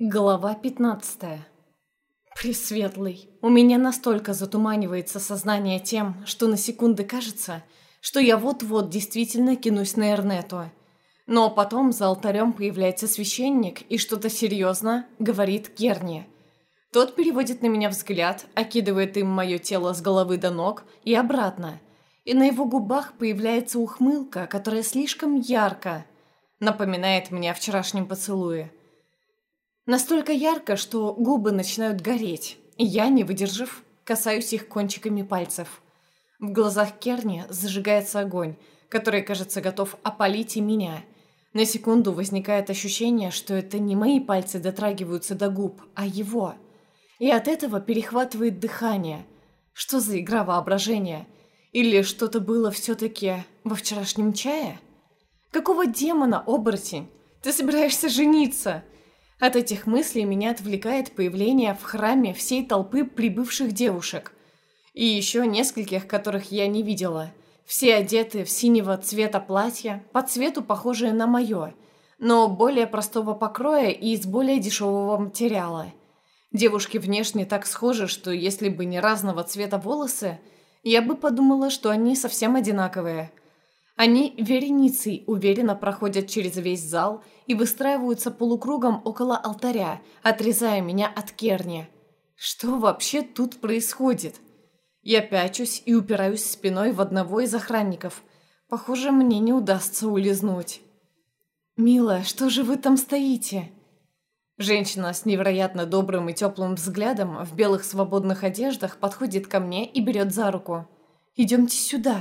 Глава 15. Пресветлый, у меня настолько затуманивается сознание тем, что на секунды кажется, что я вот-вот действительно кинусь на Эрнету. Но потом за алтарем появляется священник и что-то серьезно говорит Керни. Тот переводит на меня взгляд, окидывает им мое тело с головы до ног и обратно. И на его губах появляется ухмылка, которая слишком ярко напоминает мне о вчерашнем поцелуе. Настолько ярко, что губы начинают гореть, я, не выдержав, касаюсь их кончиками пальцев. В глазах Керни зажигается огонь, который, кажется, готов опалить и меня. На секунду возникает ощущение, что это не мои пальцы дотрагиваются до губ, а его. И от этого перехватывает дыхание. Что за игра воображения? Или что-то было все-таки во вчерашнем чае? Какого демона, оборотень? Ты собираешься жениться?» От этих мыслей меня отвлекает появление в храме всей толпы прибывших девушек. И еще нескольких, которых я не видела. Все одеты в синего цвета платья, по цвету похожие на мое, но более простого покроя и из более дешевого материала. Девушки внешне так схожи, что если бы не разного цвета волосы, я бы подумала, что они совсем одинаковые. Они вереницей уверенно проходят через весь зал и выстраиваются полукругом около алтаря, отрезая меня от керни. Что вообще тут происходит? Я пячусь и упираюсь спиной в одного из охранников. Похоже, мне не удастся улизнуть. «Милая, что же вы там стоите?» Женщина с невероятно добрым и теплым взглядом в белых свободных одеждах подходит ко мне и берет за руку. «Идемте сюда».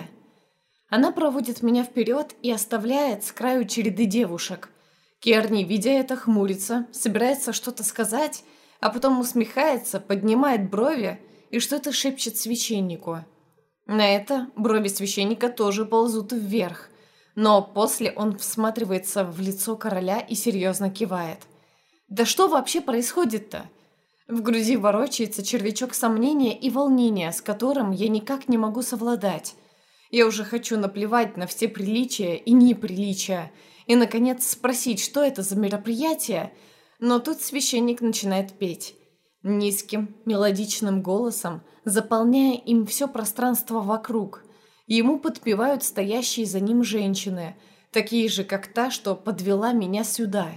Она проводит меня вперед и оставляет с краю череды девушек. Керни, видя это, хмурится, собирается что-то сказать, а потом усмехается, поднимает брови и что-то шепчет священнику. На это брови священника тоже ползут вверх, но после он всматривается в лицо короля и серьезно кивает. «Да что вообще происходит-то?» В груди ворочается червячок сомнения и волнения, с которым я никак не могу совладать. Я уже хочу наплевать на все приличия и неприличия и, наконец, спросить, что это за мероприятие, но тут священник начинает петь. Низким, мелодичным голосом, заполняя им все пространство вокруг. Ему подпевают стоящие за ним женщины, такие же, как та, что подвела меня сюда.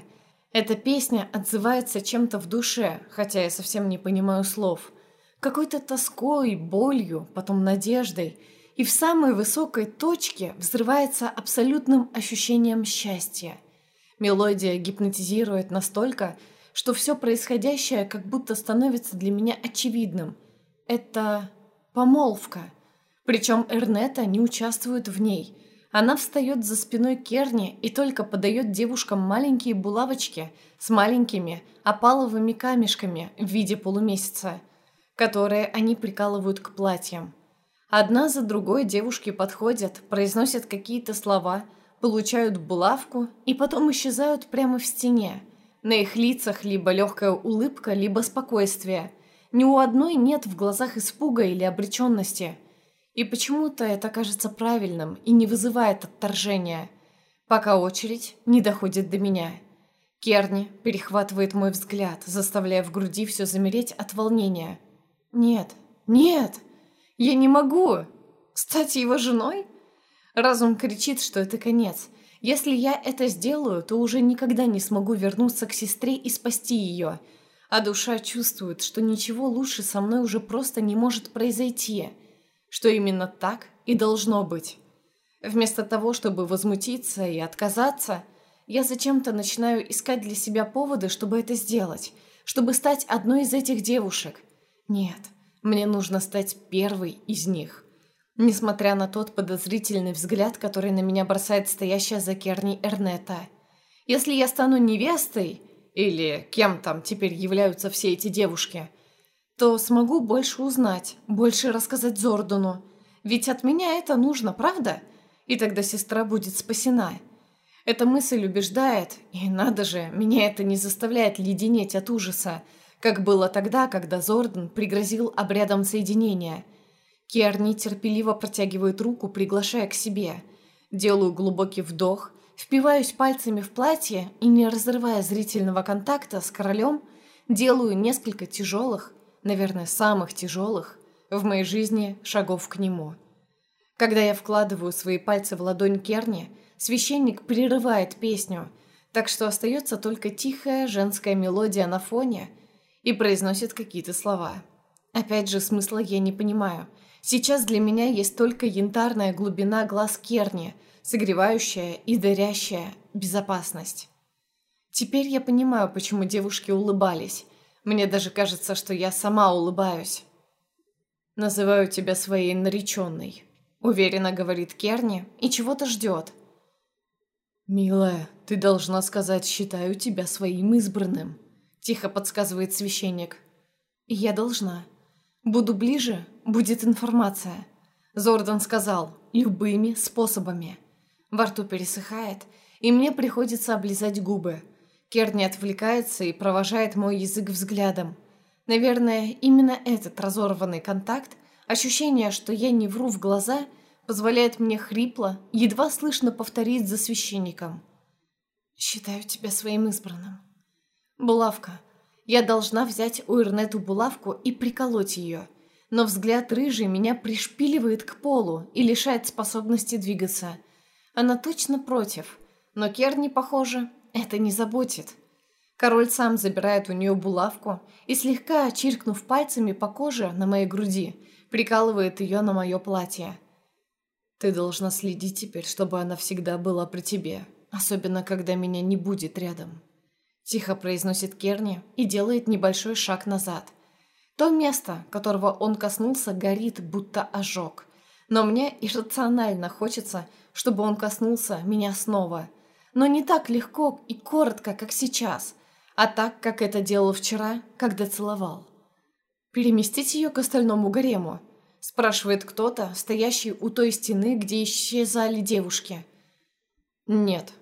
Эта песня отзывается чем-то в душе, хотя я совсем не понимаю слов. Какой-то тоской, болью, потом надеждой – и в самой высокой точке взрывается абсолютным ощущением счастья. Мелодия гипнотизирует настолько, что все происходящее как будто становится для меня очевидным. Это помолвка. Причем Эрнета не участвует в ней. Она встает за спиной Керни и только подает девушкам маленькие булавочки с маленькими опаловыми камешками в виде полумесяца, которые они прикалывают к платьям. Одна за другой девушки подходят, произносят какие-то слова, получают булавку и потом исчезают прямо в стене. На их лицах либо легкая улыбка, либо спокойствие. Ни у одной нет в глазах испуга или обреченности. И почему-то это кажется правильным и не вызывает отторжения, пока очередь не доходит до меня. Керни перехватывает мой взгляд, заставляя в груди все замереть от волнения. «Нет, нет!» Я не могу стать его женой? Разум кричит, что это конец. Если я это сделаю, то уже никогда не смогу вернуться к сестре и спасти ее. А душа чувствует, что ничего лучше со мной уже просто не может произойти. Что именно так и должно быть. Вместо того, чтобы возмутиться и отказаться, я зачем-то начинаю искать для себя поводы, чтобы это сделать. Чтобы стать одной из этих девушек. Нет, мне нужно стать первой из них. Несмотря на тот подозрительный взгляд, который на меня бросает стоящая за Керни Эрнета. Если я стану невестой, или кем там теперь являются все эти девушки, то смогу больше узнать, больше рассказать Зордуну. Ведь от меня это нужно, правда? И тогда сестра будет спасена. Эта мысль убеждает, и надо же, меня это не заставляет леденеть от ужаса, как было тогда, когда Зордан пригрозил обрядом соединения. Киар нетерпеливо протягивает руку, приглашая к себе. Делаю глубокий вдох, Впиваюсь пальцами в платье и, не разрывая зрительного контакта с королем, делаю несколько тяжелых, наверное, самых тяжелых в моей жизни шагов к нему. Когда я вкладываю свои пальцы в ладонь Керни, священник прерывает песню, так что остается только тихая женская мелодия на фоне и произносит какие-то слова. Опять же, смысла я не понимаю. Сейчас для меня есть только янтарная глубина глаз Керни, согревающая и дарящая безопасность. Теперь я понимаю, почему девушки улыбались. Мне даже кажется, что я сама улыбаюсь. «Называю тебя своей нареченной», — уверенно говорит Керни и чего-то ждет. «Милая, ты должна сказать, считаю тебя своим избранным», — тихо подсказывает священник. «Я должна. Буду ближе, будет информация». Зордан сказал, любыми способами. Во рту пересыхает, и мне приходится облизать губы. Керни отвлекается и провожает мой язык взглядом. Наверное, именно этот разорванный контакт, ощущение, что я не вру в глаза, позволяет мне хрипло, едва слышно повторить за священником. «Считаю тебя своим избранным». Булавка. Я должна взять у Эрнету булавку и приколоть ее. Но взгляд рыжий меня пришпиливает к полу и лишает способности двигаться. Она точно против. Но Керни, похоже, это не заботит. Король сам забирает у нее булавку и, слегка чиркнув пальцами по коже на моей груди, прикалывает ее на мое платье. «Ты должна следить теперь, чтобы она всегда была при тебе, особенно когда меня не будет рядом». Тихо произносит Керни и делает небольшой шаг назад. То место, которого он коснулся, горит, будто ожог. Но мне иррационально хочется, чтобы он коснулся меня снова – но не так легко и коротко, как сейчас, а так, как это делал вчера, когда целовал. «Переместить ее к остальному гарему?» – спрашивает кто-то, стоящий у той стены, где исчезали девушки. «Нет».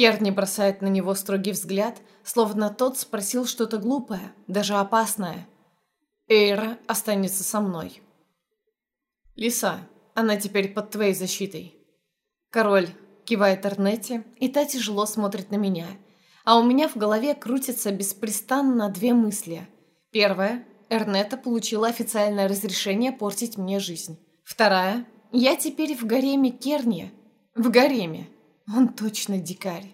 Керни бросает на него строгий взгляд, словно тот спросил что-то глупое, даже опасное. «Эйра останется со мной». «Лиса, она теперь под твоей защитой». Король Кивает Эрнетти, и та тяжело смотрит на меня. А у меня в голове крутятся беспрестанно две мысли. Первая. Эрнета получила официальное разрешение портить мне жизнь. Вторая. Я теперь в гареме Керни. В гареме. Он точно дикарь.